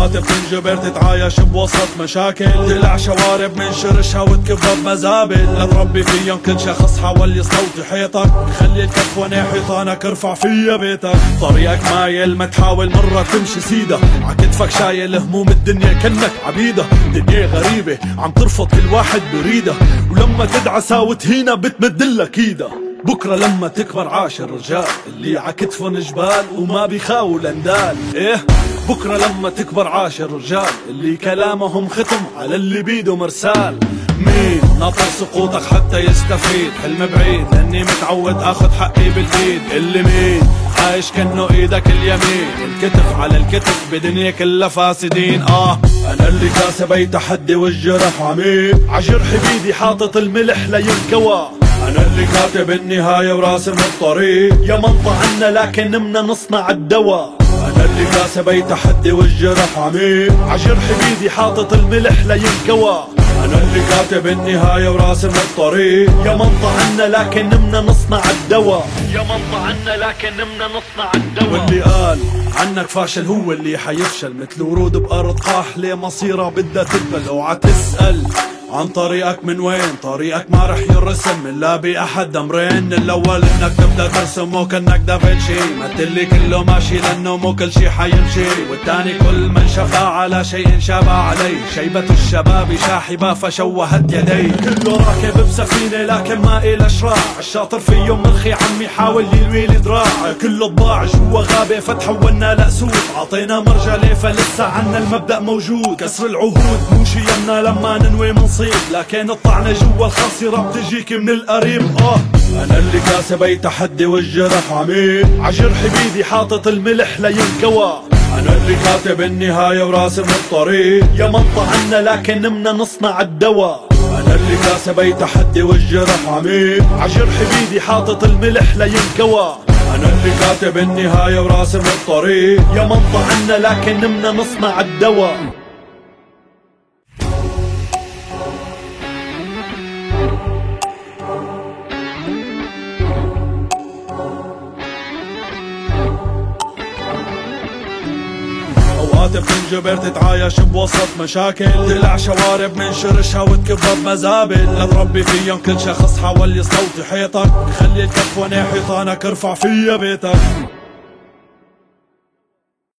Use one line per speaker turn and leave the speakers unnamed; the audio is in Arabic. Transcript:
اوقات بتنجبر تتعايش بوسط مشاكل. تلع شوارب من شرشها وتكبها بمزابل لتربي فيهم كل شخص حاول يستوطي حيطك خلي الكفونة حيطانك ارفع فيها بيتك. طريقك مايل ما تحاول مرة تمشي سيدة. عكتفك شايل هموم الدنيا كنك عبيدة. دنيا غريبة عم ترفض كل واحد بريدة. ولما تدعسها وتهينا بتمدلك إيدها. بكرة لما تكبر عاشر رجال اللي عكتفن جبال وما بيخاووا لندال إيه؟ بكرة لما تكبر عاشر رجال اللي كلامهم ختم على اللي بيده مرسال. مين ناطر سقوطك حتى يستفيد؟ حلم بعيد لأني متعود آخذ حقي بالايد اللي مين عايش كأنه إيدك اليمين. الكتف على الكتف بدنيا كلها فاسدين. آه أنا اللي كاسب أي تحدي والجرح عميق عجرحي بيدي حاطط الملح لينكوى أنا اللي كاتب النهاية وراسم الطريق. يا منطع عنا لكن منا نصنع الدواء. اللي كاسب اي تحدي والجرح عميق عجرحي بيدي حاطط الملح لينكوى أنا اللي كاتب النهاية وراسم الطريق. يا منطع عنا لكن منا نصنع الدواء.
يا منطع عنا لكن منا نصنع الدواء.
واللي قال عنك فاشل هو اللي حيفشل. مثل ورود بأرض قاحلة مصيرها بدها تدبل أوعى تسأل. عن طريقك من وين؟ طريقك ما رح يرسم إلا بأحد امرين الأول إنك تبدأ ترسم مو كانك دافنشي ما تلي كله ماشي لأنه مو كل شي حيمشي. والتاني كل من شفى على شيء شبع عليه شيبة الشباب شاحبة فشوهت يدي. كله راكب بسفينة لكن ما إلى شراع. الشاطر فيهم مرخي عم يحاول يلوي الدراع. كله ضاع جوا غابة فتحولنا لأسود. عطينا مرجلة فلسه عنا المبدأ موجود. كسر العهود مو شيمنا لما ننوي منصيب لكن الطعنة جوا الخاصرة بتجيك من القريب. آه أنا اللي كاسب أي تحدي والجرح عميق. عجرحي بيدي حاطط الملح لينكوى. أنا اللي كاتب النهاية وراسم الطريق. يا منطع عنا لكن منا نصنع الدواء. أنا اللي كاسب أي تحدي والجرح عميق. عجرحي بيدي حاطط الملح لينكوى. أنا اللي كاتب النهاية وراسم الطريق. يا منطع عنا لكن منا نصنع الدواء. اوقات بتنجبر تتعايش بوسط مشاكل. تلع شوارب من شرشها وتكبها بمزابل. لتربي فيهم كل شخص حاول يستوطي حيطك خلي الكفونة حيطانك ارفع فيها بيتك.